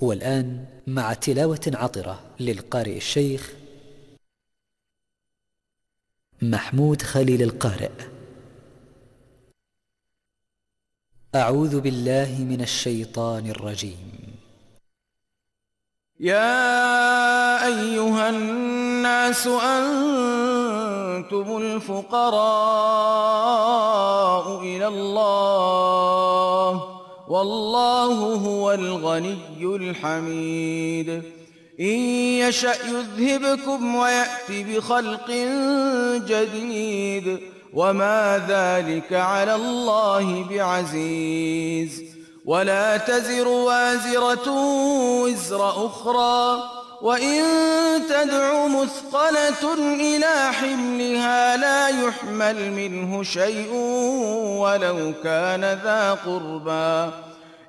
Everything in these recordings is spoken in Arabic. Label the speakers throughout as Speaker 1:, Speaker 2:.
Speaker 1: والآن مع تلاوة عطرة للقارئ الشيخ محمود خليل القارئ أعوذ بالله من الشيطان الرجيم يا أيها الناس أنتم الفقراء الغني الحميد إن يشأ يذهبكم ويأتي بخلق جديد وما ذلك على الله بعزيز ولا تزر وازرة وزر أخرى وإن تدع مثقلة إلى حملها لا يحمل منه شيء ولو كان ذا قربا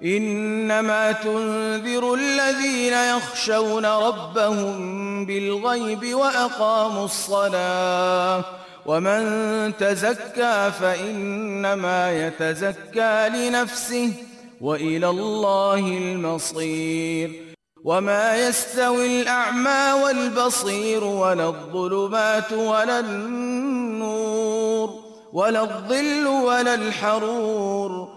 Speaker 1: انما تنذر الذين يخشون ربهم بالغيب واقاموا الصلاه ومن تزكى فانما يتزكى لنفسه والى الله المصير وما يستوي الاعمى والبصير ولا الظلمات ولا النور ولا الظل ولا الحرور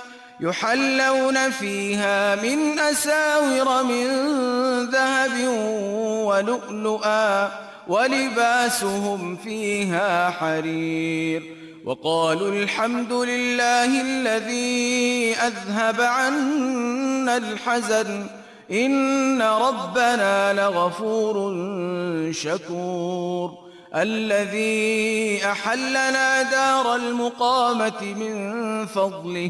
Speaker 1: يحلون فيها من أساور من ذهب ولؤلؤا ولباسهم فيها حرير وقالوا الحمد لله الذي أذهب عنا الحزن إن ربنا لغفور شكور الذي أحلنا دار المقامة من فضله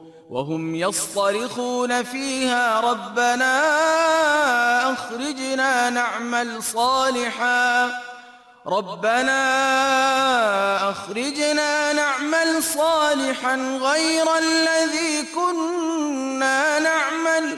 Speaker 1: وهم يصطرخون فيها ربنا أخرجنا نعمل صالحا ربنا أخرجنا نعمل صالحا غير الذي كنا نعمل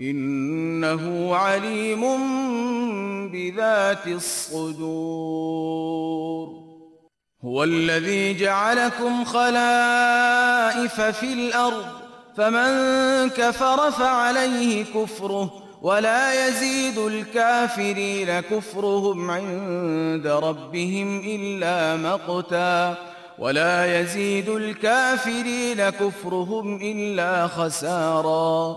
Speaker 1: انه عليم بذات الصدور هو الذي جعلكم خلائف في الارض فمن كفر فعليه كفره ولا يزيد الكافرين كفرهم عند ربهم الا مقتا ولا يزيد الكافرين كفرهم الا خسارا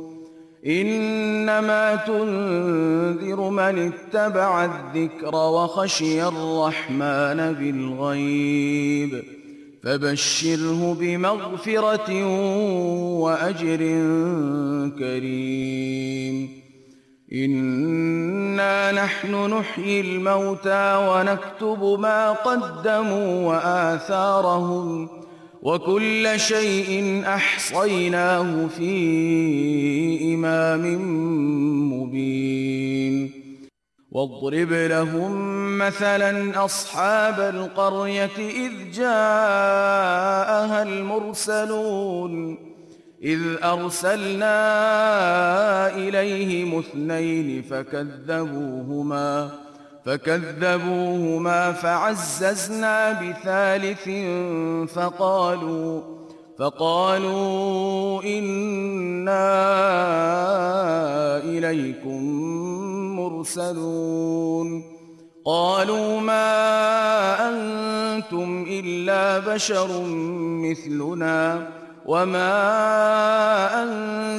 Speaker 1: انما تنذر من اتبع الذكر وخشي الرحمن بالغيب فبشره بمغفرة واجر كريم إنا نحن نحيي الموتى ونكتب ما قدموا وآثارهم وَكُلَّ شَيْءٍ أَحْصَيْنَاهُ فِي إِمَامٍ مُبِينٍ وَاضْرِبْ لَهُم مَّثَلًا أَصْحَابَ الْقَرْيَةِ إِذْ جَاءَهَا الْمُرْسَلُونَ إِذْ أَرْسَلْنَا إِلَيْهِمُ اثْنَيْنِ فَكَذَّبُوهُمَا فكذبوهما فكذبوهما فعززنا بثالث فقالوا فقالوا إنا إليكم مرسلون قالوا ما أنتم إلا بشر مثلنا وما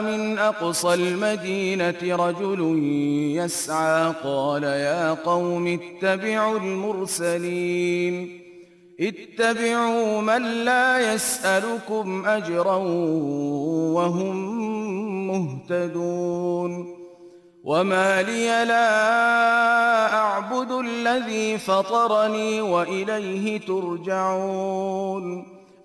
Speaker 1: من اقصى المدينه رجل يسعى قال يا قوم اتبعوا المرسلين اتبعوا من لا يسالكم اجرا وهم مهتدون وما لي لا اعبد الذي فطرني واليه ترجعون